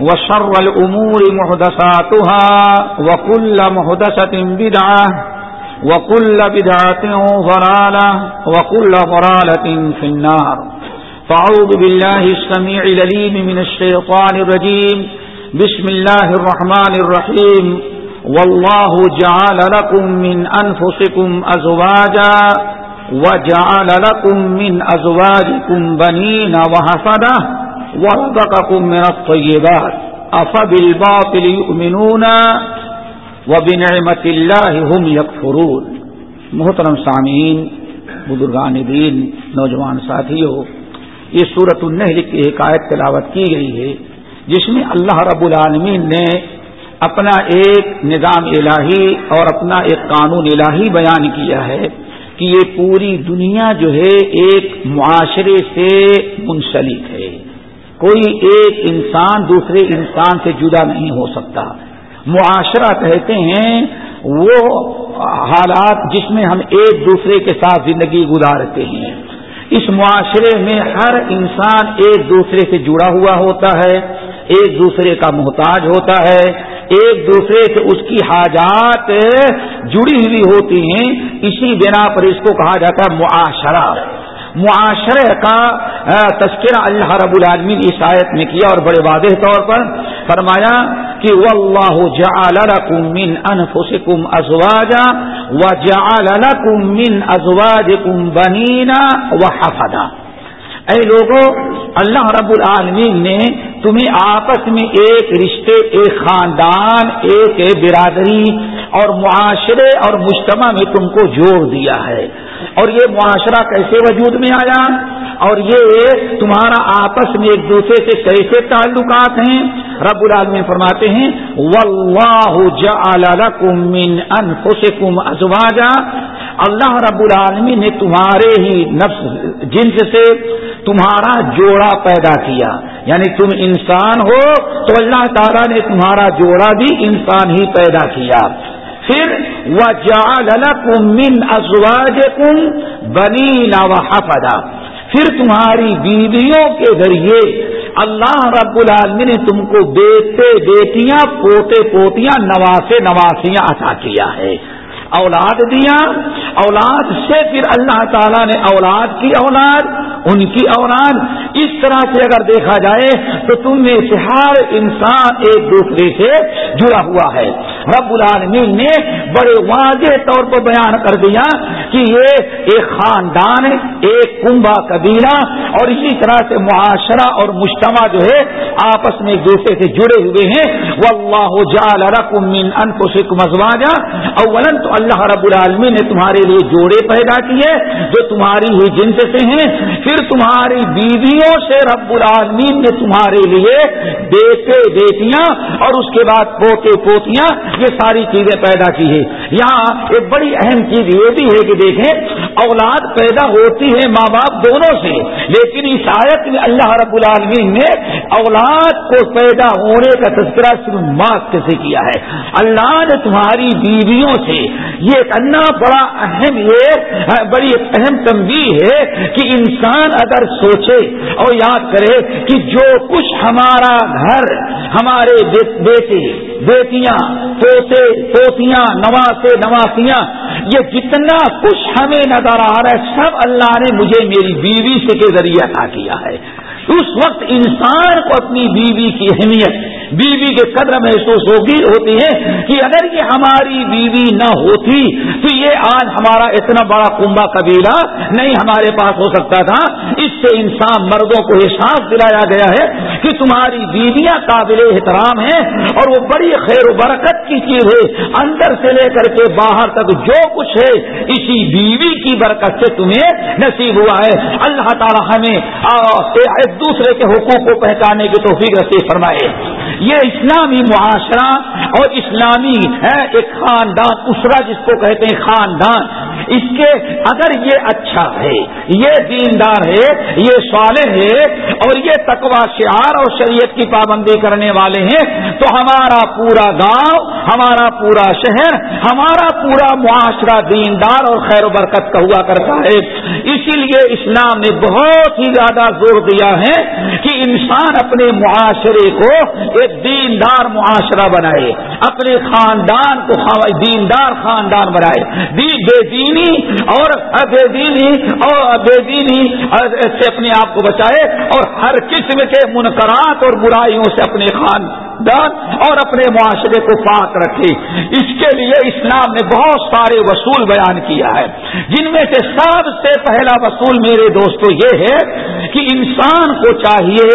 وشر الأمور محدثاتها وكل محدثة بدعة وكل بدعة ضرالة وكل ضرالة في النار. فعوذ بالله السميع لليم من الشيطان الرجيم. بسم الله الرحمن الرحيم. والله جعل لكم من أنفسكم أزواجا وجعل لكم من أزواجكم بنين وحفدة ورزقكم من الطيبات أفبالباطل يؤمنون وبنعمة الله هم يكفرون محترم سامعین، بزرگان دین، نوجوان ساتھیوں، یہ صورت النحل کی ایک آیت تلاوت کی گئی ہے، جس میں اللہ رب العالمین نے اپنا ایک نظام الہی اور اپنا ایک قانون الہی بیان کیا ہے کہ یہ پوری دنیا جو ہے ایک معاشرے سے منسلک ہے۔ کوئی ایک انسان دوسرے انسان سے جدا نہیں ہو سکتا۔ معاشرہ کہتے ہیں، وہ حالات جس میں ہم ایک دوسرے کے ساتھ زندگی گزارتے ہیں۔ اس معاشرے میں ہر انسان ایک دوسرے سے جڑا ہوا ہوتا ہے، ایک دوسرے کا محتاج ہوتا ہے، ایک دوسرے سے اس کی حاجات جڑی ہوئی ہوتی ہیں۔ اسی بنا پر اس کو کہا جاتا ہے معاشرہ۔ معاشرے کا تذکرہ اللہ رب العالمین اس آیت میں کیا اور بڑے واضح طور پر فرمایا کہ واللہ جعل لکم من انفسکم ازواجا وجعل لکم من ازواجکم بنینا وحفدا۔ اے لوگوں اللہ رب العالمین نے تمہیں آپس میں ایک رشتے، ایک خاندان، ایک برادری اور معاشرے اور مجتمع میں تم کو جوڑ دیا ہے۔ اور یہ معاشرہ کیسے وجود میں آیا؟ اور یہ تمہارا آپس میں ایک دوسرے سے کیسے تعلقات ہیں؟ رب العالمین فرماتے ہیں، واللہ جعل لکم من انفسکم ازواجا. اللہ رب العالمین نے تمہارے ہی نفس، جنس سے تمہارا جوڑا پیدا کیا۔ یعنی تم انسان ہو تو اللہ تعالیٰ نے تمہارا جوڑا بھی انسان ہی پیدا کیا۔ پھر وہ من ازواج کم بنی پھر تمہاری بیویوں کے ذریعے اللہ رب العالمین نے تم کو بیٹے بیٹیاں پوتے پوتیاں نواسے نواسیاں عطا کیا ہے۔ اولاد دیا، اولاد سے پھر اللہ تعالیٰ نے اولاد کی اولاد، ان کی اولاد۔ اس طرح سے اگر دیکھا جائے تو تم میں سے ہر انسان ایک دوسرے سے جڑا ہوا ہے۔ رب العالمین نے بڑے واضح طور پر بیان کر دیا کہ یہ ایک خاندان، ایک کنبا قبیلہ اور اسی طرح سے معاشرہ اور مجتمع جو ہے آپس میں ایک دوسرے سے جڑے ہوئے ہیں۔ وہ اللہ جال رقم ان کو سکھ مزواجا اولن تو اللہ رب العالمین نے تمہارے لیے جوڑے پیدا کیے جو تمہاری ہی جنس سے ہیں۔ پھر تمہاری بیویوں سے رب العالمین نے تمہارے لیے بیٹے بیٹیاں اور اس کے بعد پوتے پوتیاں، یہ ساری چیزیں پیدا کی ہے یہاں ایک بڑی اہم چیز یہ بھی ہے کہ دیکھیں، اولاد پیدا ہوتی ہے ماں باپ دونوں سے، لیکن اس آیت میں اللہ رب العالمین نے اولاد کو پیدا ہونے کا تذکرہ صرف ماں سے کیا ہے۔ اللہ نے تمہاری بیویوں سے یہ کرنا بڑا اہم یہ بڑی اہم تنبیہ ہے کہ انسان اگر سوچے اور یاد کرے کہ جو کچھ ہمارا گھر، ہمارے بیٹے، بیٹیاں، پوتے، پوتیاں، نواسے، نواسیاں، یہ جتنا کچھ ہمیں نظر آ رہا ہے، سب اللہ نے مجھے میری بیوی سے کے ذریعے عطا کیا ہے۔ اس وقت انسان کو اپنی بیوی کی اہمیت، بیوی کے قدر محسوس ہوگی، ہوتی ہے کہ اگر یہ ہماری بیوی نہ ہوتی تو یہ آج ہمارا اتنا بڑا کنبا قبیلہ نہیں ہمارے پاس ہو سکتا تھا۔ اس سے انسان مردوں کو احساس دلایا گیا ہے کہ تمہاری بیویاں قابل احترام ہیں اور وہ بڑی خیر و برکت کی چیز ہے۔ اندر سے لے کر کے باہر تک جو کچھ ہے، اسی بیوی کی برکت سے تمہیں نصیب ہوا ہے۔ اللہ تعالیٰ ہمیں ایک دوسرے کے حقوق کو پہچانے کی توفیق نصیب فرمائے۔ یہ اسلامی معاشرہ اور اسلامی، ہے، ایک خاندان اسرا جس کو کہتے ہیں خاندان، اس کے اگر یہ اچھا ہے، یہ دیندار ہے، یہ صالح ہے اور یہ تقوا شعار اور شریعت کی پابندی کرنے والے ہیں، تو ہمارا پورا گاؤں، ہمارا پورا شہر، ہمارا پورا معاشرہ دیندار اور خیر و برکت کا ہوا کرتا ہے۔ اسی لیے اسلام نے بہت ہی زیادہ زور دیا ہے کہ انسان اپنے معاشرے کو ایک دیندار معاشرہ بنائے، اپنے خاندان کو دیندار خاندان بنائے۔ بے دینی اور بے دینی اور بے دینی سے اپنے آپ کو بچائے اور ہر قسم کے منقطع منکرات اور برائیوں سے اپنے خان خاندان اور اپنے معاشرے کو پاک رکھے۔ اس کے لیے اسلام نے بہت سارے وصول بیان کیا ہے۔ جن میں سے سب سے پہلا وصول میرے دوستوں یہ ہے کہ انسان کو چاہیے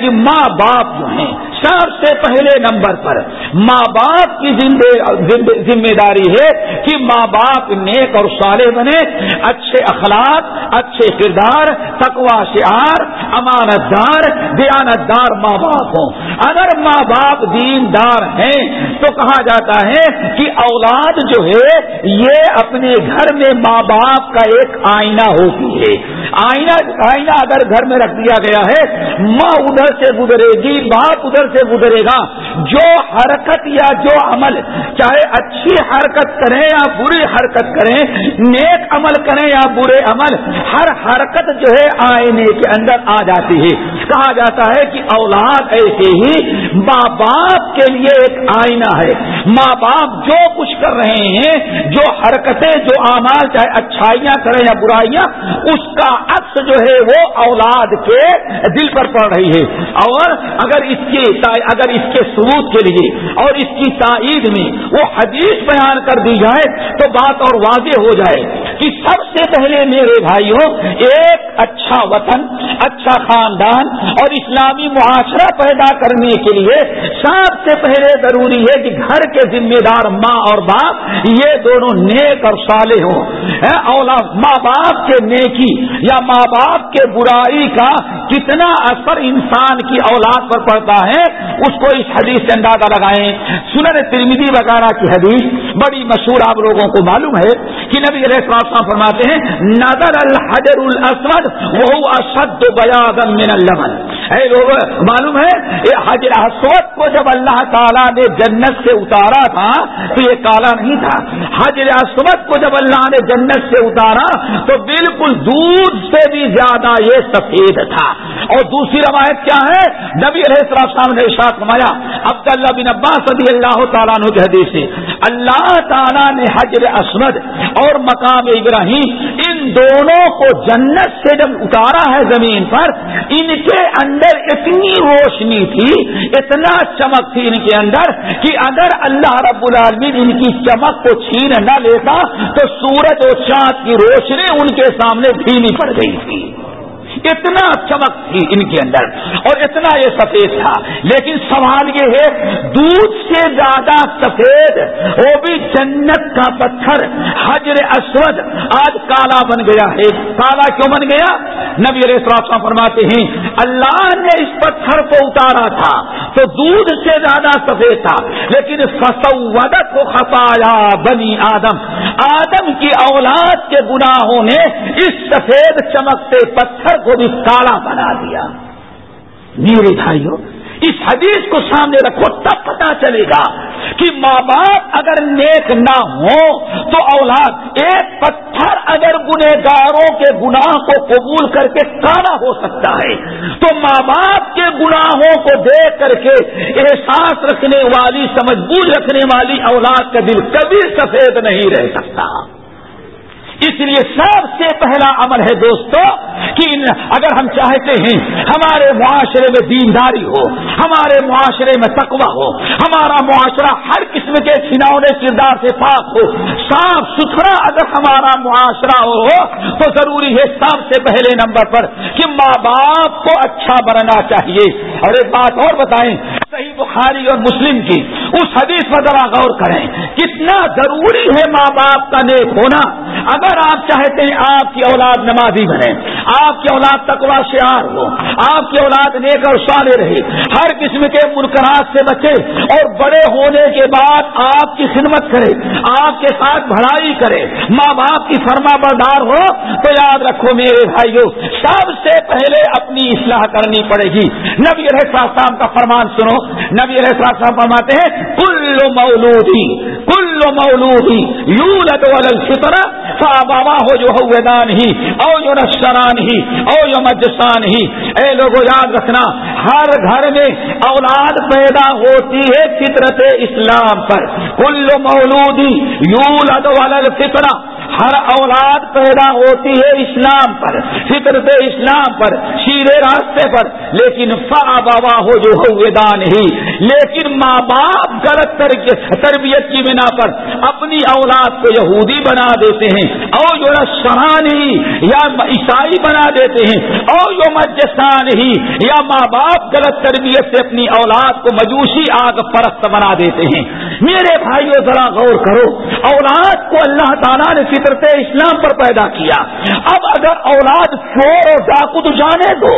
کہ ماں باپ جو ہیں، سب سے پہلے نمبر پر۔ ماں باپ کی ذمہ داری ہے کہ ماں باپ نیک اور صالح بنے، اچھے اخلاق، اچھے کردار تقوا شعار امانت دار دیانت دار ماں باپ ہوں۔ اگر ماں باپ دین دار ہیں تو کہا جاتا ہے کہ اولاد جو ہے، یہ اپنے گھر میں ماں باپ کا ایک آئینہ ہوتی ہے۔ آئینہ آئینہ اگر گھر میں رکھ دیا گیا ہے، ماں ادھر سے گزرے گی، باپ ادھر سے گزرے گا۔ جو حرکت یا جو عمل، چاہے اچھی حرکت کریں یا بری حرکت کریں، نیک عمل کریں یا برے عمل، ہر حرکت جو ہے آئینے کے اندر آ جاتی ہے۔ کہا جاتا ہے کہ اولاد ایسے ہی ماں باپ کے لیے ایک آئینہ ہے۔ ماں باپ جو کچھ کر رہے ہیں، جو حرکتیں، جو اعمال، چاہے اچھائیاں کریں یا برائیاں، اس کا عکس جو ہے وہ اولاد کے دل پر پڑ رہی ہے۔ اور اگر اس کی اگر اس کے ثبوت کے لیے اور اس کی تائید میں وہ حدیث بیان کر دی جائے تو بات اور واضح ہو جائے۔ کہ سب سے پہلے میرے بھائیوں، ایک اچھا وطن اچھا خاندان اور اسلامی معاشرہ پیدا کرنے کے لیے سب سے پہلے ضروری ہے کہ گھر کے ذمہ دار ماں اور باپ یہ دونوں نیک اور صالح ہوں۔ ہاں، اولاد ماں باپ کے نیکی یا ماں باپ کے برائی کا کتنا اثر انسان کی اولاد پر پڑتا ہے، اس کو اس حدیث سے اندازہ لگائیں۔ سنر ترمیدی وغیرہ کی حدیث بڑی مشہور آپ لوگوں کو معلوم ہے کہ نبی علیہ السلام فرماتے ہیں نظر الحجر الاسود وہ اشد بیاض من اللبن۔ اے لوگ معلوم ہے، یہ حجر اسود کو جب اللہ تعالیٰ نے جنت سے اتارا تھا، تو یہ کالا نہیں تھا۔ حجر اسود کو جب اللہ نے جنت سے اتارا، تو بالکل دودھ سے بھی زیادہ یہ سفید تھا۔ اور دوسری روایت کیا ہے؟ نبی علیہ السلام نے ارشاد فرمایا، عبداللہ بن عباس رضی اللہ تعالیٰ عنہ کے حدیث سے اللہ تعالیٰ نے حجر اسود اور مقام ابراہیم، ان دونوں کو جنت سے جب اتارا ہے زمین پر، ان کے اندر اتنی روشنی تھی، اتنا چمک تھی ان کے اندر کہ اگر اللہ رب العالمین ان کی چمک کو چھین نہ لیتا تو سورج اور چاند کی روشنی ان کے سامنے ڈھیلی پڑ گئی تھی۔ اتنا چمک تھی ان کے اندر اور اتنا یہ سفید تھا۔ لیکن سوال یہ ہے، دودھ سے زیادہ سفید، وہ بھی جنت کا پتھر، حجر اسود۔ آج کالا بن گیا ہے۔ کالا کیوں بن گیا؟ نبی علیہ السلام فرماتے ہیں، اللہ نے اس پتھر کو اتارا تھا تو دودھ سے زیادہ سفید تھا۔ لیکن فسودت کو خطایا بنی آدم۔ آدم کی اولاد کے گناہوں نے اس سفید چمکتے پتھر کو بھی کالا بنا دیا۔ میرے بھائیوں اس حدیث کو سامنے رکھو، تب پتا چلے گا کہ ماں باپ اگر نیک نہ ہو تو اولاد ایک پتھر اگر گنہ گاروں کے گناہ کو قبول کر کے کالا ہو سکتا ہے۔ تو ماں باپ کے گناہوں کو دیکھ کر کے احساس رکھنے والی، سمجھ بوجھ رکھنے والی اولاد کا دل کبھی سفید نہیں رہ سکتا۔ اس لیے سب سے پہلا عمل ہے دوستو کہ اگر ہم چاہتے ہیں ہمارے معاشرے میں دینداری ہو، ہمارے معاشرے میں تقوی ہو، ہمارا معاشرہ ہر قسم کے کھنونے کردار سے پاک ہو، صاف ستھرا اگر ہمارا معاشرہ ہو، تو ضروری ہے سب سے پہلے نمبر پر کہ ماں باپ کو اچھا بننا چاہیے۔ اور ایک بات اور بتائیں، صحیح بخاری اور مسلم کی اس حدیث پر ذرا غور کریں۔ کتنا ضروری ہے ماں باپ کا نیک ہونا۔ اگر اگر آپ چاہتے ہیں آپ کی اولاد نمازی بنے، آپ کی اولاد تکوا شعار ہو، آپ کی اولاد نیک اور سالے رہے، ہر قسم کے منقرات سے بچے اور بڑے ہونے کے بعد آپ کی خدمت کرے، آپ کے ساتھ بھلائی کرے، ماں باپ کی فرما بردار ہو، تو یاد رکھو میرے بھائیوں سب سے پہلے اپنی اصلاح کرنی پڑے گی۔ نبی صاحب کا فرمان سنو۔ نبی صاحب فرماتے ہیں، کل مولودی کل مولودی یو فطرہ بابا ہو جو دان ہی او جو نشران ہی او جو مجسان ہی اے لوگوں یاد رکھنا، ہر گھر میں اولاد پیدا ہوتی ہے فطرت اسلام پر۔ کل مولودی یول فطرہ ہر اولاد پیدا ہوتی ہے اسلام پر، فطرت اسلام پر شیرے راستے پر۔ لیکن فا بابا ہو جو دان ہی لیکن ماں باپ غلط تربیت کی بنا پر اپنی اولاد کو یہودی بنا دیتے ہیں۔ اور جو رسان ہی یا عیسائی بنا دیتے ہیں، اور جو مجسان ہی یا ماں باپ غلط تربیت سے اپنی اولاد کو مجوسی آگ پرست بنا دیتے ہیں۔ میرے بھائیوں ذرا غور کرو، اولاد کو اللہ تعالیٰ نے فطرت اسلام پر پیدا کیا۔ اب اگر اولاد چور اور ڈاکو تو جانے دو،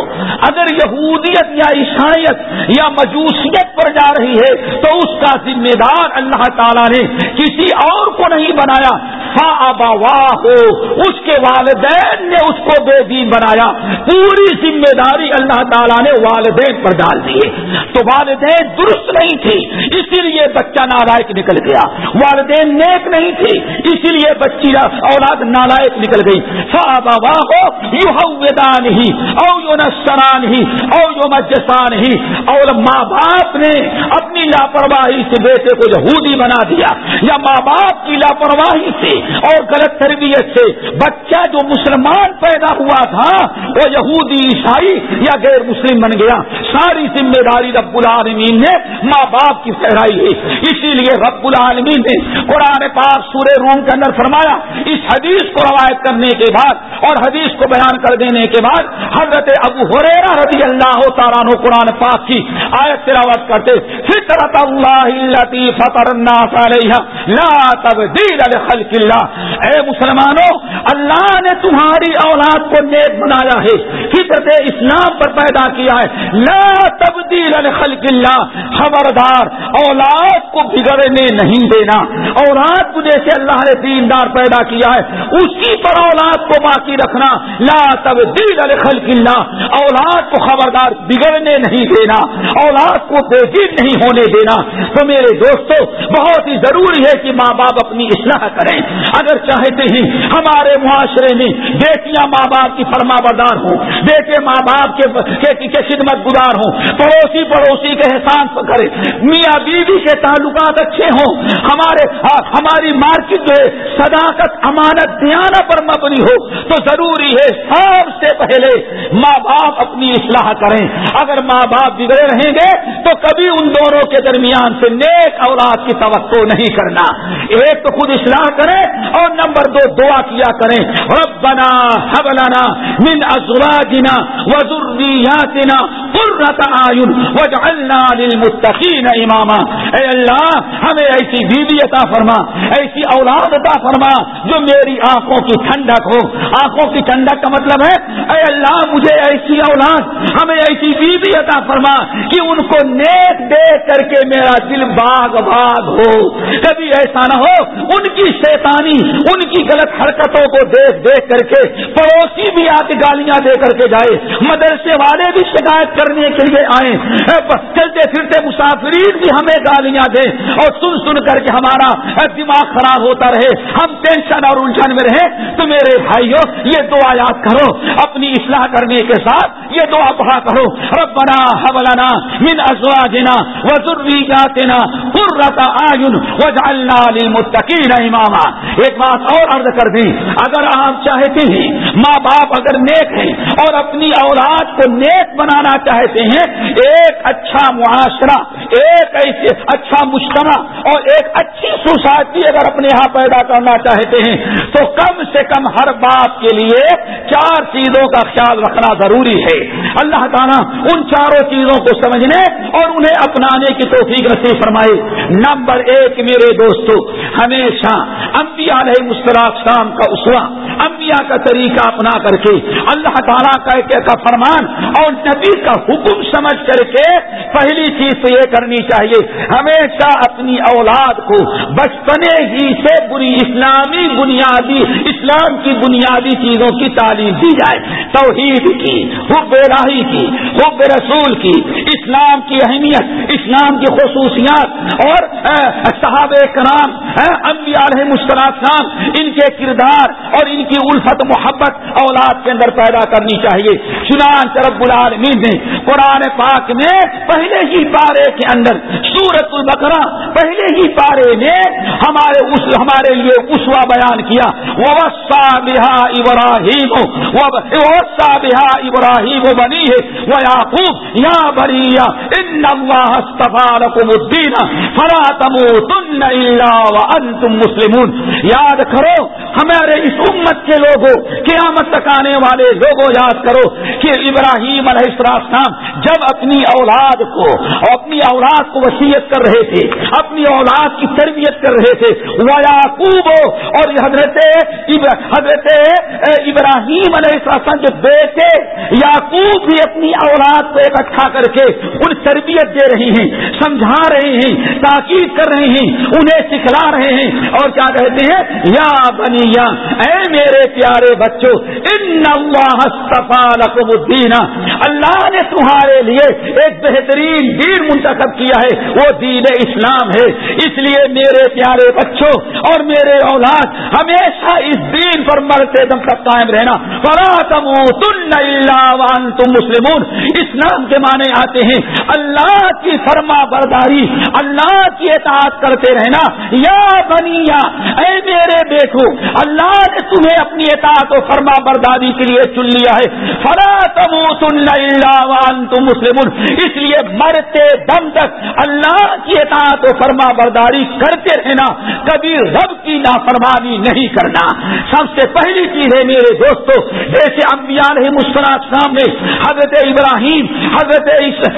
اگر یہودیت یا عیسائیت یا مجوسیت پر جا رہی ہے، تو اس کا ذمہ دار اللہ تعالیٰ نے کسی اور کو نہیں بنایا۔ واہ ہو اس کے والدین نے اس کو بے دین بنایا۔ پوری ذمہ داری اللہ تعالیٰ نے والدین پر ڈال دیے تو والدین درست نہیں تھے، اسی لیے بچہ نالائک نکل گیا۔ والدین نیک نہیں تھے، اسی لیے بچی اولاد نالائک نکل گئی۔ واہ ہو یو دان ہی او یو نسران ہی او یو مجسان ہی اور ماں باپ نے اپنی لاپرواہی سے بیٹے کو یہودی بنا دیا۔ یا ماں باپ کی لاپرواہی سے اور غلط تربیت سے بچہ جو مسلمان پیدا ہوا تھا، وہ یہودی، عیسائی یا غیر مسلم بن گیا۔ ساری ذمہ داری رب العالمین نے ماں باپ کی سہرائی ہے۔ اسی لیے رب العالمین نے قرآن پاک سورہ روم کے اندر فرمایا، اس حدیث کو روایت کرنے کے بعد اور حدیث کو بیان کر دینے کے بعد حضرت ابو حریرا رضی اللہ تعالیٰ قرآن پاک کی آیت تلاوت کرتے، پھر فطرت اللہ فطر الناس علیہ. لا تبدیل لخلق اللہ اے مسلمانوں، اللہ نے تمہاری اولاد کو نیک بنایا ہے، فطرت اسلام پر پیدا کیا ہے. لا تبدیل خلق اللہ خبردار، اولاد کو بگڑنے نہیں دینا. اولاد کو جیسے اللہ نے دیندار پیدا کیا ہے، اسی پر اولاد کو باقی رکھنا. لا تبدیل خلق اللہ اولاد کو خبردار بگڑنے نہیں دینا. اولاد کو بے دین نہیں ہونے دینا تو میرے دوستوں بہت ہی ضروری ہے کہ ماں باپ اپنی اصلاح کریں۔ اگر چاہتے ہیں ہمارے معاشرے میں بیٹیاں ماں باپ کی فرما بردار ہوں، بیٹے ماں باپ کے خدمت گزار ہوں، پڑوسی پڑوسی کے احسان کرے میاں بیوی کے تعلقات اچھے ہوں، ہمارے ہماری مارکیٹ جو ہے صداقت، امانت، دیانہ پر مبنی ہو، تو ضروری ہے سب سے پہلے ماں باپ اپنی اصلاح کریں۔ اگر ماں باپ بگڑے رہیں گے تو کبھی ان دونوں کے درمیان سے نیک اولاد کی توقع نہیں کرنا۔ ایک تو خود اصلاح کریں اور نمبر دو دعا کیا کریں۔ ربنا حبلنا من ازواجنا وذریاتنا قرۃ اعین وجعلنا للمتقین اماما اے اللہ، ہمیں ایسی بیوی عطا فرما، ایسی اولاد عطا فرما جو میری آنکھوں کی ٹھنڈک ہو. آنکھوں کی ٹھنڈک کا مطلب ہے، اے اللہ، مجھے ایسی اولاد، ہمیں ایسی بیوی عطا فرما کہ ان کو نیک دیکھ کر کے میرا دل باغ باغ ہو. کبھی ایسا نہ ہو، ان کی شیطانی، ان کی غلط حرکتوں کو دیکھ دیکھ کر کے پڑوسی بھی آ کے گالیاں دے کر کے جائے، مدرسے والے بھی شکایت کرنے کے لیے آئے چلتے پھرتے مسافرین بھی ہمیں گالیاں دیں اور سن سن کر کے ہمارا دماغ خراب ہوتا رہے۔ ہم ٹینشن اور الجھن میں رہے تو میرے بھائیوں یہ دعا یاد کرو۔ اپنی اصلاح کرنے کے ساتھ یہ دعا پڑھا کرو۔ ربنا حولنا من ازواجنا وذرياتنا قرة اعين واجعلنا للمتقين اماما۔ ایک بات اور عرض کر دی، اگر آپ چاہتے ہیں، ماں باپ اگر نیک ہیں اور اپنی اولاد کو نیک بنانا چاہتے ہیں، ایک اچھا معاشرہ، ایک ایسے اچھا مجتمع اور ایک اچھی سوسائٹی اگر اپنے یہاں پیدا کرنا چاہتے ہیں، تو کم سے کم ہر باپ کے لیے چار چیزوں کا خیال رکھنا ضروری ہے۔ اللہ تعالیٰ ان چاروں چیزوں کو سمجھنے اور انہیں اپنانے کی توفیق نصیب فرمائے۔ نمبر ایک، میرے دوستو، ہمیشہ انبیاء علیہ مستراک شام کا اسوا انبیاء کا طریقہ اپنا کر کے اللہ تعالیٰ کا فرمان اور نبی کا حکم سمجھ کر کے پہلی چیز تو یہ کرنی چاہیے، ہمیشہ اپنی اولاد کو بچپنے ہی سے بری اسلامی بنیادی، اسلام کی بنیادی چیزوں کی تعلیم دی جائے۔ توحید کی، حب راہی کی، حب رسول کی، اسلام کی اہمیت، اسلام کی خصوصیات اور صحاب کرام انبیاء علیہ مشکلات ان کے کردار اور ان کی الفت محبت اولاد کے اندر پیدا کرنی چاہیے۔ چنان رب العالمین نے قرآن پاک میں پہلے ہی پارے کے اندر سورت البقرہ پہلے ہی پارے نے ہمارے اس ہمارے لیے اسوا بیان کیا۔ وسا بہا ابراہیم وسا بہا ابراہیم بنی ہے وہ یاقوب یا بریا ان لكم الدین فلا تموتن الا وانتم مسلمون۔ یاد کرو، ہمارے اس امت کے لوگوں، قیامت تک آنے والے لوگوں، یاد کرو کہ ابراہیم علیہ السلام جب اپنی اولاد کو، اپنی اولاد کو وسیعت کر رہے تھے اپنی اولاد کی تربیت کر رہے تھے۔ وہ یعقوب اور حضرت حضرت ابراہیم علیہ السلام کے بیٹے یعقوب بھی اپنی اولاد کو اکٹھا کر کے ان تربیت دے رہی ہیں، سمجھا رہے ہیں، تاکید کر رہے ہیں، انہیں سکھلا رہے ہیں۔ اور کیا کہتے ہیں؟ یا بنی یا اے میرے پیارے بچوں، ان اللہ لکم الدین۔ اللہ نے تمہارے لیے ایک بہترین دین منتخب کیا ہے، وہ دین اسلام ہے۔ اس لیے میرے پیارے بچوں اور میرے اولاد، ہمیشہ اس دین پر مرتے دم تک قائم رہنا۔ فرا تم تم مسلمون۔ اسلام کے معنی آتے ہیں، اللہ کی فرما برداری، اللہ کی اطاعت کرتے رہنا۔ یا بنیا اے میرے بیٹو، اللہ نے تمہیں اپنی اطاعت و فرما برداری کے لیے چن لیا ہے۔ فرا تم تم مسلم اس لیے مرتے دم تک اللہ کی اطاعت و فرما برداری کرتے رہنا، کبھی رب کی نافرمانی نہیں کرنا۔ سب سے پہلی چیز ہے میرے دوستو، جیسے انبیاء علیہ مسکرات سامنے حضرت ابراہیم، حضرت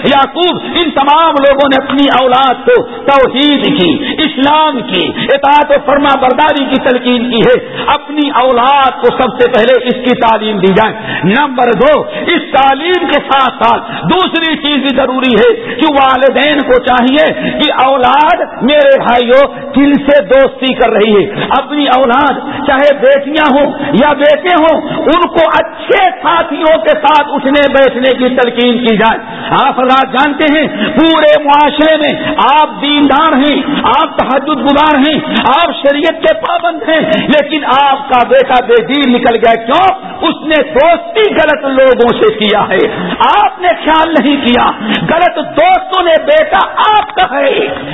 یعقوب، ان تمام لوگوں نے اپنی اولاد کو توحید کی، اسلام کی، اطاعت و فرما برداری کی تلقین کی ہے۔ اپنی اولاد کو سب سے پہلے اس کی تعلیم دی جائے۔ نمبر دو، اس تعلیم کے ساتھ ساتھ دوسری چیز بھی ضروری ہے کہ والدین کو چاہیے کہ اولاد میرے بھائیوں دل سے دوستی کر رہی ہے۔ اپنی اولاد چاہے بیٹیاں ہوں یا بیٹے ہوں، ان کو اچھے ساتھیوں کے ساتھ اٹھنے بیٹھنے کی تلقین کی جائے۔ آپ حضرات جانتے ہیں، پورے معاشرے میں آپ دیندار ہیں، آپ تحجد گزار ہیں، آپ شریعت کے پابند ہیں، لیکن آپ کا بیٹا بے دیر نکل گیا۔ کیوں؟ اس نے دوستی غلط لوگوں سے کیا ہے۔ آپ نے خیال نہیں کیا۔ غلط دوستوں نے بیٹا آپ کا ہے۔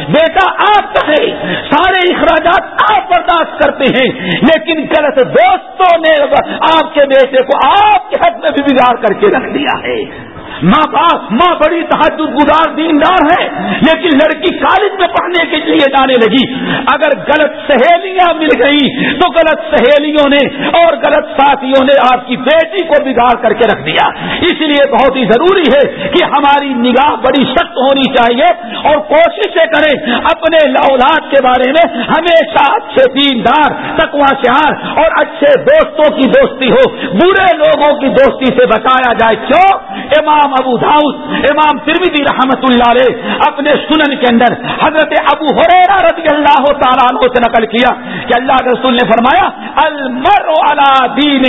بیٹا آپ کا ہے۔ سارے اخراجات آپ برداشت کرتے ہیں۔ لیکن غلط دوستوں نے آپ کے بیٹے کو آپ کے حق میں بھی بگاڑ کر کے رکھ دیا ہے۔ ماں باپ، ماں بڑی تحجد گزار دیندار ہے، لیکن لڑکی کالج میں پڑھنے کے لیے جانے لگی۔ اگر غلط سہیلیاں مل گئی تو غلط سہیلیوں نے اور غلط ساتھیوں نے آپ کی بیٹی کو بگاڑ کر کے رکھ دیا۔ اس لیے بہت ہی ضروری ہے کہ ہماری نگاہ بڑی سخت ہونی چاہیے اور کوششیں کریں اپنے اولاد کے بارے میں۔ ہمیشہ اچھے دیندار تکوا شہار اور اچھے دوستوں کی دوستی ہو۔ برے لوگوں کی دوستی سے بتایا جائے۔ کیوں؟ امام امام ابو داؤد امام ترمیدی رحمت اللہ علیہ اپنے سنن کے اندر حضرت ابو حریرہ رضی اللہ تعالیٰ عنہ سے نقل کیا کہ اللہ کے رسول نے فرمایا المر علا دین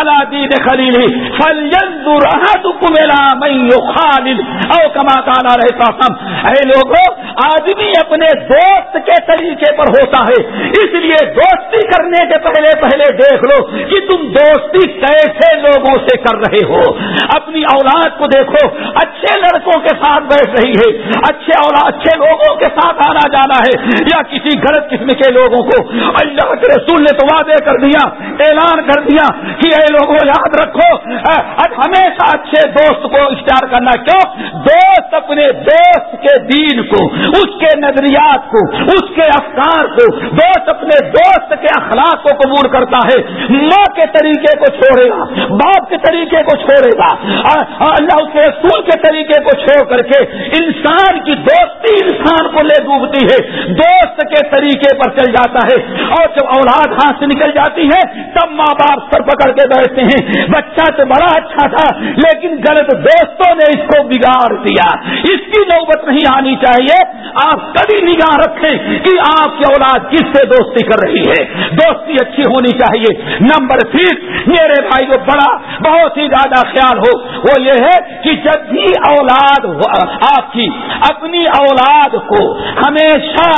علا دین خلیل ہی فلینظر احدکم الى من یخالل۔ او کما قال علیہ السلام، اے لوگوں آدمی اپنے دوست کے طریقے پر ہوتا ہے، اس لیے دوستی کرنے کے پہلے پہلے دیکھ لو کہ تم دوستی کیسے لوگوں سے کر رہے ہو۔ اپنی اولاد کو دیکھو، اچھے لڑکوں کے ساتھ بیٹھ رہی ہے، اچھے اولاد، اچھے لوگوں کے ساتھ آنا جانا ہے، یا کسی غلط قسم کے لوگوں کو اللہ کے رسول نے تو وعدے کر دیا، اعلان کر دیا کہ اے لوگوں، یاد رکھو ہمیشہ اچھے دوست کو اختیار کرنا، کیوں؟ دوست اپنے دوست کے دین کو، اس کے نظریات کو، اس کے افکار کو، دوست اپنے دوست کے اخلاق کو قبول کرتا ہے۔ ماں کے طریقے کو چھوڑے گا، باپ کے طریقے کو چھوڑے گا۔ اللہ کے رسول کے طریقے کو چھوڑ کر کے انسان کی دوستی انسان کو لے ڈوبتی ہے، دوست کے طریقے پر چل جاتا ہے اور جب اولاد ہاتھ سے نکل جاتی ہے، تب ماں باپ سر پکڑ کے بیٹھتے ہیں۔ بچہ تو بڑا اچھا تھا، لیکن غلط دوستوں نے اس کو بگاڑ دیا۔ اس کی نوبت نہیں آنی چاہیے۔ آپ کبھی نگاہ رکھیں کہ آپ کی اولاد کس سے دوستی کر رہی ہے۔ دوستی اچھی ہونی چاہیے۔ نمبر تین میرے بھائی کو بڑا، بہت ہی زیادہ خیال ہو، وہ یہ ہے کہ جب بھی اولاد آپ کی اپنی اولاد کو ہمیشہ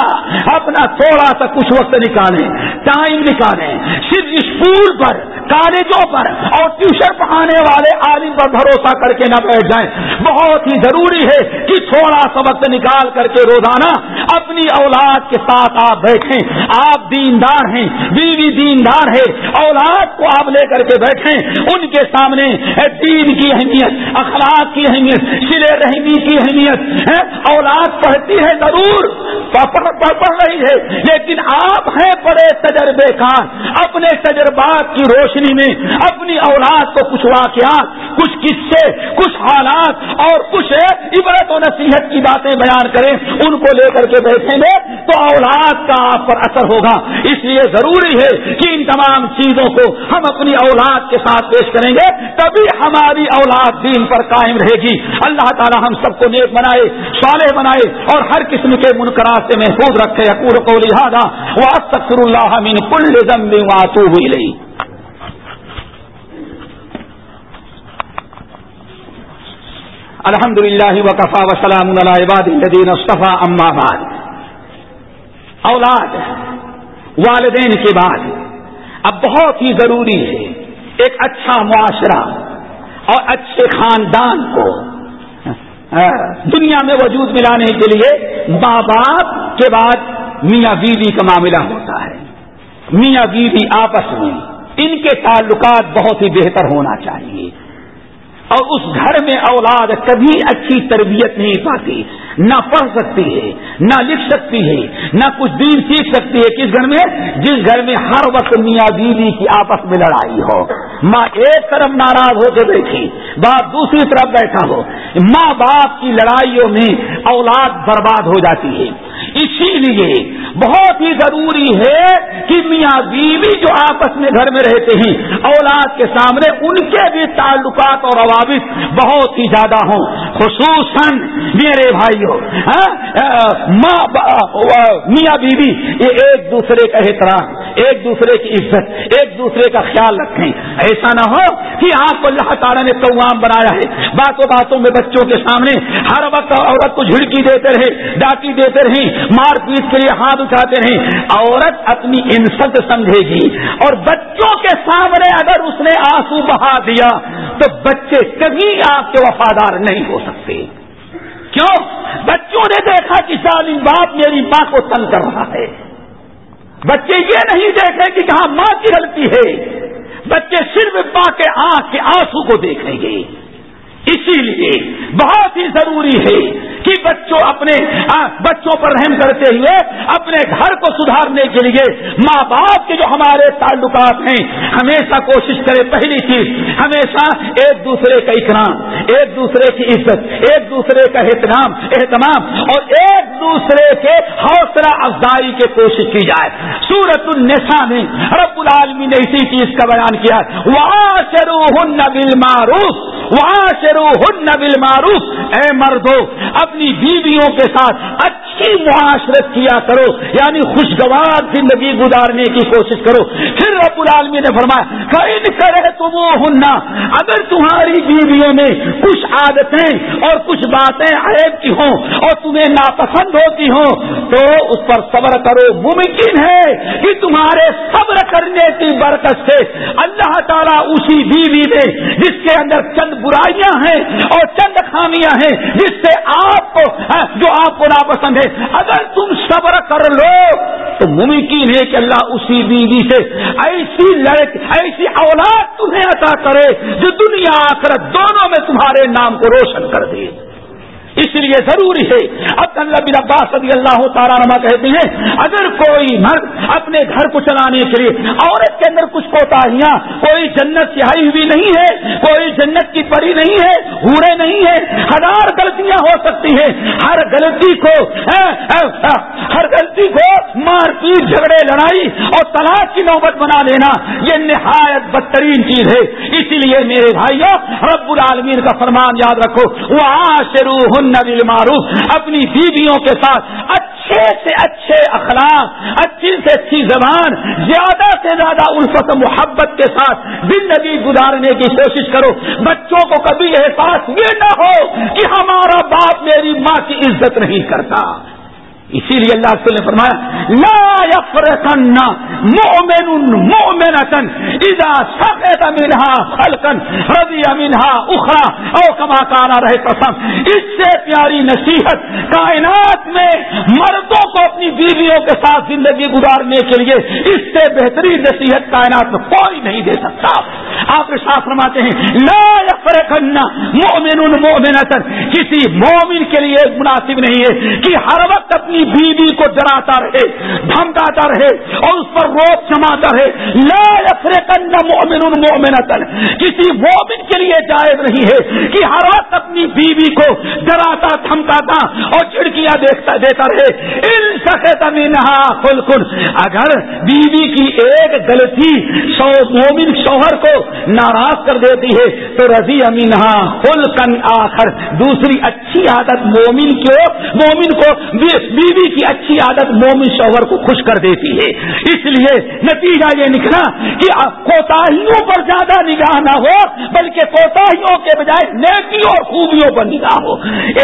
اپنا تھوڑا سا کچھ وقت نکالیں ٹائم نکالیں، صرف اسکول پر، کالجوں پر اور ٹیوشن پڑھانے والے عالم پر بھروسہ کر کے نہ بیٹھ جائیں۔ بہت ہی ضروری ہے کہ تھوڑا سا وقت نکال کر کے روزانہ اپنی اولاد کے ساتھ آپ بیٹھیں۔ آپ دیندار ہیں، بیوی دیندار ہے، اولاد کو آپ لے کر کے بیٹھیں۔ ان کے سامنے دین کی اہمیت اخلاق کی اہمیت سلے رحمی کی اہمیت اولاد پڑھتی ہے ضرور، پڑھ رہی ہے، لیکن آپ ہیں بڑے تجربے کار، اپنے تجربات کی روشنی میں، اپنی اولاد کو کچھ واقعات، کچھ قصے، کچھ حالات اور کچھ عبرت و نصیحت کی باتیں بیان کریں، ان کو لے کر کے بیٹھیں گے تو اولاد کا آپ پر اثر ہوگا۔ اس لیے ضروری ہے کہ ان تمام چیزوں کو ہم اپنی اولاد کے ساتھ پیش کریں گے، تبھی ہماری اولاد دین پر قائم رہے گی۔ اللہ تعالی ہم سب کو نیک بنائے، صالح بنائے اور ہر قسم کے منقرات سے محفوظ رکھے۔ کو لہٰذا وہ سکر اللہ من کل ذنب واتوب الیہ۔ الحمد للہ وقفا وسلام الدین اما بعد۔ اولاد، والدین کے بعد۔ اب بہت ہی ضروری ہے، ایک اچھا معاشرہ۔ اور اچھے خاندان کو ہاں، دنیا میں وجود ملانے کے لیے ماں باپ کے بعد میاں بیوی کا معاملہ ہوتا ہے۔ میاں بیوی آپس میں ان کے تعلقات بہت ہی بہتر ہونا چاہیے۔ اور اس گھر میں اولاد کبھی اچھی تربیت نہیں پاتی۔ نہ پڑھ سکتی ہے، نہ لکھ سکتی ہے، نہ کچھ دین سیکھ سکتی ہے۔ کس گھر میں؟ جس گھر میں ہر وقت میاں بیوی کی آپس میں لڑائی ہو۔ ماں ایک طرف ناراض ہو کے بیٹھی، باپ دوسری طرف بیٹھا ہو۔ ماں باپ کی لڑائیوں میں اولاد برباد ہو جاتی ہے۔ اسی لیے بہت ہی ضروری ہے کہ میاں بیوی جو آپس میں گھر میں رہتے ہیں، اولاد کے سامنے ان کے بھی تعلقات اور روابط بہت ہی زیادہ ہوں خصوصاً میرے بھائیوں ہاں؟ میاں بیوی، یہ ایک دوسرے کا احترام، ایک دوسرے کی عزت، ایک دوسرے کا خیال رکھیں ایسا نہ ہو کہ آپ کو اللہ تعالیٰ نے قوام بنایا ہے باتوں باتوں میں بچوں کے سامنے ہر وقت عورت کو جھڑکی دیتے رہے ڈاکی دیتے رہے مار پیٹ کے لیے ہاتھ اٹھاتے رہے عورت اپنی انسلٹ سمجھے گی۔ اور بچوں کے سامنے اگر اس نے آنسو بہا دیا، تو بچے کبھی آپ کے وفادار نہیں ہو سکتے۔ کیوں؟ بچوں نے دیکھا کہ ظالم باپ میری ماں کو تنگ کر رہا ہے۔ بچے یہ نہیں دیکھیں کہ کہاں ماں کی غلطی ہے۔ بچے صرف ماں کے آنکھ کے آنسو کو دیکھیں گے۔ اسی لیے بہت ہی ضروری ہے کہ بچوں اپنے بچوں پر رحم کرتے ہوئے اپنے گھر کو سدھارنے کے لیے ماں باپ کے جو ہمارے تعلقات ہیں، ہمیشہ کوشش کرے پہلی چیز، ہمیشہ ایک دوسرے کا اکرام، ایک دوسرے کی عزت، ایک دوسرے کا احترام، اہتمام، اور ایک دوسرے کے حوصلہ افزائی کی کوشش کی جائے۔ سورت النساء میں رب العالمی نے اسی چیز کا بیان کیا وہاں شروع ہن معروف وہاں شروع ہن بل معروف اے مردو اپنی بیویوں کے ساتھ اچھی معاشرت کیا کرو؟ یعنی خوشگوار زندگی گزارنے کی کوشش کرو۔ پھر رب العالمی نے فرمایا کرے تم ہننا اگر تمہاری بیویوں میں کچھ عادتیں اور کچھ باتیں عیب کی ہوں اور تمہیں ناپسند ہوتی ہوں، تو اس پر صبر کرو۔ ممکن ہے کہ تمہارے صبر کرنے کی برکت سے اللہ تعالیٰ اسی بیوی میں، جس کے اندر چند برائیاں ہیں اور چند خامیاں ہیں، جس سے آپ کو ہاں، جو آپ کو ناپسند ہے اگر تم صبر کر لو، تو ممکن ہے کہ اللہ اسی بیوی سے ایسی لڑکی ایسی اولاد تمہیں عطا کرے جو دنیا آخرت دونوں میں تمہارے نام کو روشن کر دے۔ اس لیے ضروری ہے اب اللہ بن عباس رضی اللہ تعالیٰ نما کہتے ہیں، اگر کوئی مرد اپنے گھر کو چلانے کے لیے عورت کے اندر کچھ کوتاہیاں، کوئی جنت سیائی ہوئی نہیں ہے، کوئی جنت کی پری نہیں ہے، ہورے نہیں ہے، ہزار غلطیاں ہو سکتی ہیں، ہر غلطی کو ہاں، ہاں، ہاں، ہر غلطی کو مار، پیٹ، جھگڑے، لڑائی اور طلاق کی نوبت بنا لینا، یہ نہایت بدترین چیز ہے۔ اسی لیے میرے بھائیوں رب العالمین کا فرمان یاد رکھو وہ شروع نبی معروف اپنی بیویوں کے ساتھ اچھے سے اچھے اخلاق، اچھی سے اچھی زبان، زیادہ سے زیادہ الفت محبت کے ساتھ زندگی گزارنے کی کوشش کرو۔ بچوں کو کبھی احساس یہ نہ ہو کہ ہمارا باپ میری ماں کی عزت نہیں کرتا۔ اسی لیے اللہ نے فرمایا، لا یفرقن مؤمن مؤمنتن اذا سقط منها خلقا، رضی منها اخرى، او کما کانا رہے قسم، اس سے پیاری نصیحت کائنات میں مردوں کو اپنی بیویوں کے ساتھ زندگی گزارنے کے لیے اس سے بہترین نصیحت کائنات میں کوئی نہیں دے سکتا۔ آپ کے ساتھ فرماتے ہیں، لا یفرقن مؤمن مؤمنتن، کسی مومن کے لیے مناسب نہیں ہے کہ ہر وقت اپنی اپنی بیوی کو ڈراتا رہے دھمکاتا رہے اور اس پر روک جماتا رہے۔ لا یفرقن مؤمن مؤمنتن کسی مومن کے لیے جائز نہیں ہے کہ ہر وقت اپنی بیوی کو ڈراتا دھمکاتا اور چڑکیاں دیکھتا، دیتا رہے۔ ان سخت منہا خلقن۔ اگر بیوی کی ایک غلطی سو مومن شوہر کو ناراض کر دیتی ہے، تو رضی امینہ خلقن آخر۔ دوسری اچھی عادت مومن کو مومن کو بیوی کی اچھی عادت مومن شوہر کو خوش کر دیتی ہے۔ اس لیے نتیجہ یہ نکلا کہ کوتاہیوں پر زیادہ نگاہ نہ ہو، بلکہ کوتاہیوں کے بجائے نیکیوں اور خوبیوں پر نگاہ ہو۔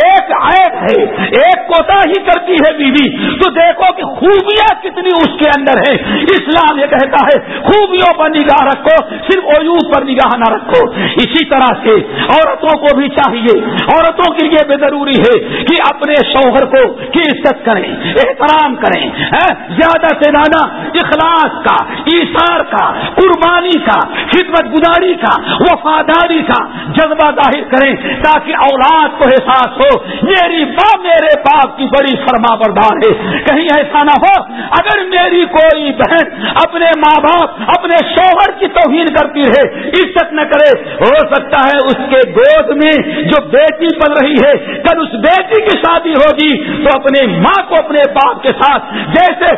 ایک عیب ہے، ایک کوتا ہی کرتی ہے بیوی۔ تو دیکھو کہ خوبیاں کتنی اس کے اندر ہے اسلام یہ کہتا ہے، خوبیوں پر نگاہ رکھو، صرف عیوب پر نگاہ نہ رکھو۔ اسی طرح سے عورتوں کو بھی چاہیے، عورتوں کے لیے بھی ضروری ہے کہ اپنے شوہر کو کی عزت کریں، احترام کریں ہاں؟ زیادہ سے زیادہ اخلاص کا ایسار کا، قربانی کا، خدمت گزاری کا، وفاداری کا جذبہ ظاہر کریں تاکہ اولاد کو احساس ہو، میری باپ میرے باپ کی بڑی فرما بردار ہے۔ کہیں ایسا نہ ہو، اگر میری کوئی بہن اپنے ماں باپ، اپنے شوہر کی توہین کرتی ہے، عزت نہ کرے، ہو سکتا ہے اس کے گود میں جو بیٹی پل رہی ہے، کل اس بیٹی کی شادی ہوگی، تو اپنے ماں کو اپنے باپ کے ساتھ، جیسے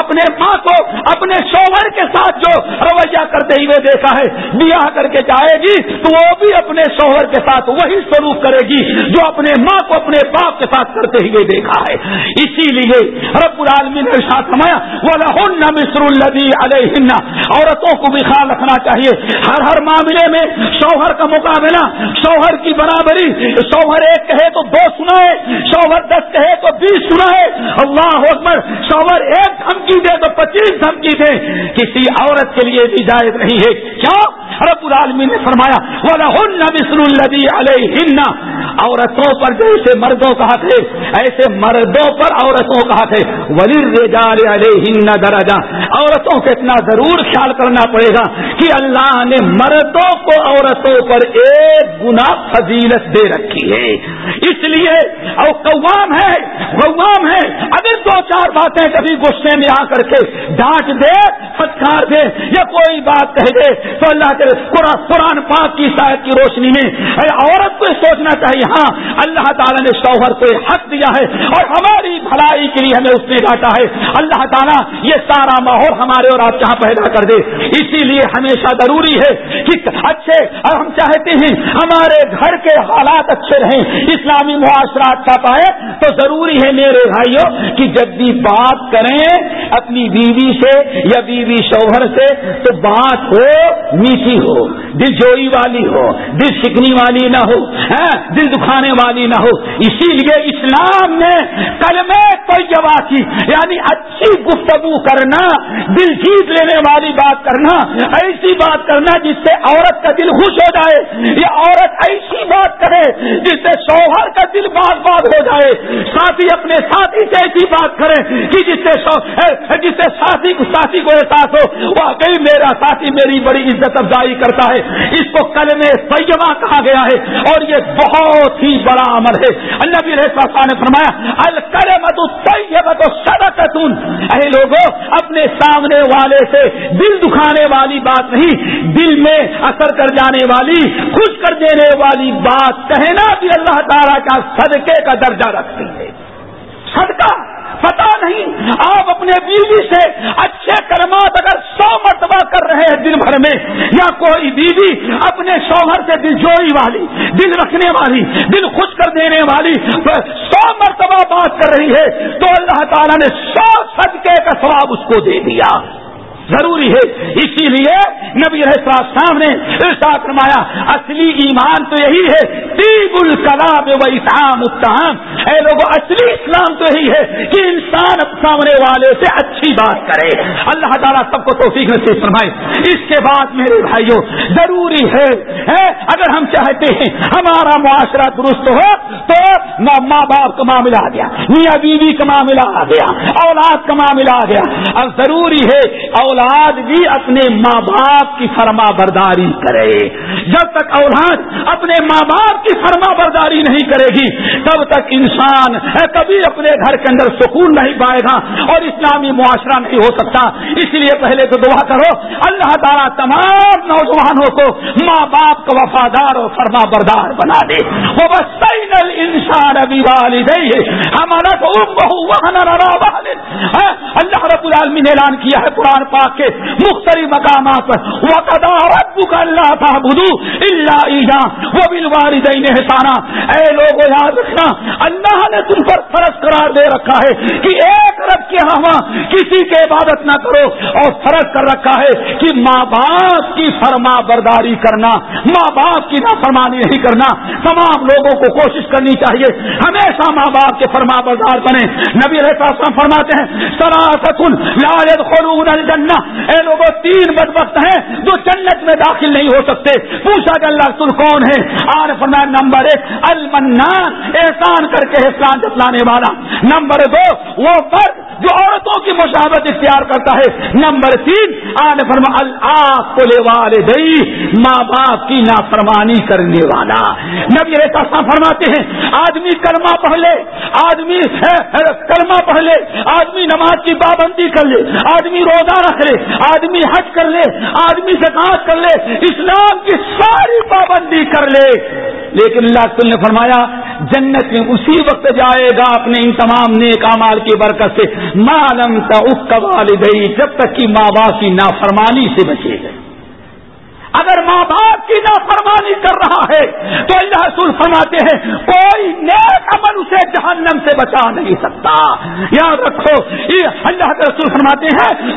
اپنے ماں کو اپنے شوہر کے ساتھ جو رویہ کرتے ہوئے دیکھا ہے، بیاہ کر کے جائے گی تو وہ بھی اپنے شوہر کے ساتھ وہی سلوک کرے گی جو اپنے ماں کو اپنے باپ کے ساتھ کرتے ہوئے دیکھا ہے۔ اسی لیے رب العالمین نے ساتھ سمایا وہ مصر الدی علیہ عورتوں کو بھی خیال رکھنا چاہیے۔ ہر ہر معاملے میں شوہر کا مقابلہ، شوہر کی برابری، شوہر ایک کہے تو دو سنائے، شوہر دس کہے تو بیس سنائے۔ اللہ اکبر، شوہر ایک دھمکی دے تو پچیس دھمکی دے۔ کسی عورت کے لیے بھی جائز نہیں ہے۔ کیا؟ رب العالمین نے فرمایا وہ مصر الدی علیہ عورتوں پر جیسے مردوں کا حق ہے ایسے مردوں پر عورتوں کا حق ہے ولی رجال علیہن درجہ عورتوں کو اتنا ضرور خیال کرنا پڑے گا کہ اللہ نے مردوں کو عورتوں پر ایک گنا فضیلت دے رکھی ہے۔ اس لیے، اور قوام ہے قوام ہے اگر دو چار باتیں کبھی غصے میں آ کر کے ڈانٹ دے، فتکار دے، یا کوئی بات کہہ دے، تو اللہ کے قرآن پاک کی شاید کی روشنی میں عورت کو سوچنا چاہیے ہاں اللہ تعالیٰ نے شوہر کو حق دیا ہے اور ہماری بھلائی کے لیے ہمیں اس نے ڈانٹا ہے۔ اللہ تعالیٰ، یہ سارا ماحول ہمارے اور آپ جہاں پیدا کر دے۔ اسی لیے ہمیشہ ضروری ہے کہ اچھے، اور ہم چاہتے ہیں ہمارے گھر کے حالات اچھے رہیں، اسلامی معاشرہ اچھا پائے تو ضروری ہے میرے بھائیوں کہ جب بھی بات کریں اپنی بیوی سے یا بیوی شوہر سے تو بات ہو، میٹھی ہو، دل جوئی والی ہو، دل سکنی والی نہ ہو ہاں، دل دکھانے والی نہ ہو۔ اسی لیے اسلام نے کلمے طیبہ کی یعنی اچھی گفتگو کرنا، دل جیت لینے والی بات کرنا، ایسی بات کرنا جس سے عورت کا دل خوش ہو جائے یا عورت ایسی بات کرے جس سے شوہر کا دل بات بات ہو جائے۔ ساتھی اپنے ساتھی سے ایسی بات کرے کہ جس سے جس سے ساتھی کو ساتھی کو احساس ہو، واقعی میرا ساتھی میری بڑی عزت افزائی کرتا ہے۔ اس کو کل میں سیما کہا گیا ہے اور یہ بہت ہی بڑا عمل ہے۔ نبی رحصا نے فرمایا الکرمت طیبت صدقتون اے لوگوں اپنے سامنے والے سے دل دکھانے والی بات نہیں، دل میں اثر کر جانے والی، خوش کر دینے والی بات کہنا بھی اللہ تعالیٰ کا صدقے کا درجہ رکھتی ہے۔ آپ اپنے بیوی سے اچھے کرمات اگر سو مرتبہ کر رہے ہیں دن بھر میں، یا کوئی بیوی اپنے شوہر سے دل جوئی والی، دل رکھنے والی، دل خوش کر دینے والی سو مرتبہ بات کر رہی ہے، تو اللہ تعالیٰ نے سو صدقے کا ثواب اس کو دے دیا۔ ضروری ہے۔ اسی لیے نبی صاحب نے فرمایا، اصلی ایمان تو یہی ہے تیب الکلام و اسلام اتحام اے لوگ اصلی اسلام تو یہی ہے کہ انسان سامنے والے سے اچھی بات کرے۔ اللہ تعالیٰ سب کو توفیق نصیب فرمائے۔ اس کے بعد میرے بھائیوں ضروری ہے اگر ہم چاہتے ہیں ہمارا معاشرہ درست ہو، تو ماں باپ کا معاملہ آ گیا، میاں بیوی کا معاملہ آ گیا، اولاد کا معاملہ آ گیا۔ اب ضروری ہے، اولاد اولاد بھی اپنے ماں باپ کی فرما برداری کرے۔ جب تک اولاد اپنے ماں باپ کی فرما برداری نہیں کرے گی، تب تک انسان کبھی اپنے گھر کے اندر سکون نہیں پائے گا اور اسلامی معاشرہ نہیں ہو سکتا۔ اس لیے پہلے تو دعا کرو، اللہ تعالیٰ تمام نوجوانوں کو ماں باپ کو وفادار اور فرما بردار بنا دے۔ وہ بس انسان ابھی والدئی ہے ہمارا تو ہاں، اللہ رب العالمین نے اعلان کیا ہے قرآن پاک کے مختلف مقامات پر. وقت اللہ تھا بدو اللہ وہ بل والدین احسانہ اے لوگ یاد رکھنا، اللہ نے تم پر فرض قرار دے رکھا ہے کہ ایک رب کے ہوا کسی کی عبادت نہ کرو اور فرض کر رکھا ہے کہ ماں باپ کی فرما برداری کرنا، ماں باپ کی نافرمانی نہیں کرنا، تمام لوگوں کو کوشش کرنی چاہیے۔ ہمیشہ ماں باپ کے فرما بردار بنے نبی رہتا فرماتے ہیں سراستن لالد خلون الجنہ اے لوگوں تین بد وقت ہیں جو جنت میں داخل نہیں ہو سکتے۔ پوچھا کہ اللہ تل کون ہے؟ آر فرمایا، نمبر ایک، المنان، احسان کر کے احسان جتلانے والا۔ نمبر دو، وہ فرد جو عورتوں کی مشاورت اختیار کرتا ہے۔ نمبر تین آن فرما اللہ والدئی ماں باپ کی نافرمانی کرنے والا۔ نبی ایسا فرماتے ہیں، آدمی کلمہ پڑھ لے، آدمی ہاں، کلمہ پڑھ لے، آدمی نماز کی پابندی کر لے، آدمی روزہ رکھ لے آدمی حج کر لے، آدمی زکات کر لے، اسلام کی ساری پابندی کر لے۔ لیکن اللہ نے فرمایا، جنت میں اسی وقت جائے گا اپنے ان تمام نیک امال کی برکت سے۔ معلوم کا والدئی جب تک کہ ماں باپ کی نافرمانی سے بچے گئے۔ اگر ماں باپ کی نافرمانی کر رہا ہے تو اللہ رسول فرماتے ہیں، کوئی نیک عمل اسے جہنم سے بچا نہیں سکتا۔ یاد رکھو، یہ اللہ کے رسول فرماتے ہیں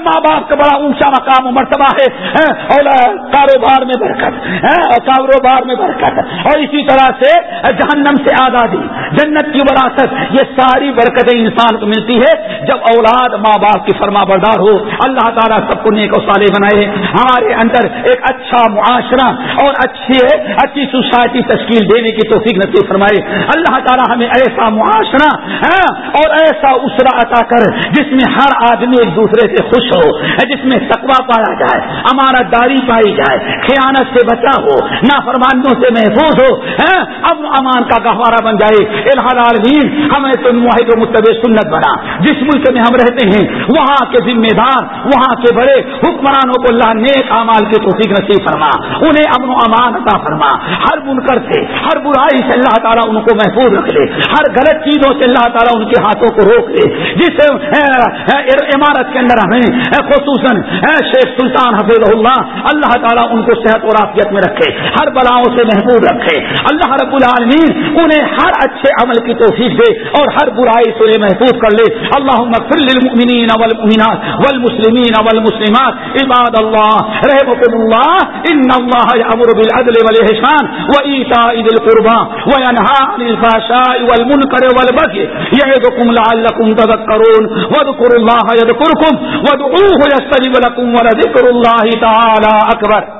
ماں باپ کا بڑا اونچا مقام و مرتبہ ہے اور کاروبار میں برکت کاروبار میں برکت۔ اور اسی طرح سے جہنم سے آزادی، جنت کی وراثت، یہ ساری برکتیں انسان کو ملتی ہے۔ جب اولاد ماں باپ کی فرما بردار ہو، اللہ تعالیٰ سب کو نیک و صالح بنائے۔ ہمارے اندر ایک اچھا معاشرہ اور اچھی اچھی سوسائٹی تشکیل دینے کی توفیق نصیب فرمائے۔ اللہ تعالیٰ ہمیں ایسا معاشرہ ہاں، اور ایسا اسرا عطا کر جس میں ہر آدمی ایک دوسرے سے خوش ہو، جس میں تقوا پایا جائے، امانت داری پائی جائے، خیانت سے بچا ہو، نافرمانیوں سے محفوظ ہو ہاں، اب امان کا گہوارہ بن جائے۔ العالمین، ہمیں تو معاہد و متب سنت بنا۔ جس ملک میں ہم رہتے ہیں، وہاں کے ذمہ دار، وہاں کے بڑے حکمرانوں کو اللہ نیک امال کی توفیق نصیب فرما، انہیں امن و امان عطا فرما۔ ہر بنکر سے، ہر برائی سے اللہ تعالیٰ ان کو محفوظ رکھ لے۔ ہر غلط چیزوں سے اللہ تعالیٰ ان کے ہاتھوں کو روک لے۔ جس عمارت کے اندر ہمیں خصوصاً شیخ سلطان حفیظ اللہ اللہ تعالیٰ ان کو صحت اور عافیت میں رکھے، ہر بلاؤں سے محفوظ رکھے۔ اللہ رب العالمین انہیں ہر اچھے عمل کی توفیق دے اور ہر برائی سے محفوظ کر لے۔ اللہ مغفر للمؤمنین والمؤمنات والمسلمین والمسلمات، عباد اللہ رحمكم اللہ ان اللہ یامر بالعدل والاحسان وایتاء ذی القربى وینهى عن الفحشاء والمنکر والبغي یعظکم لعلکم تذکرون واذکروا الله یذکرکم وادعوه یستجب لكم ولذکر اللہ تعالی اکبر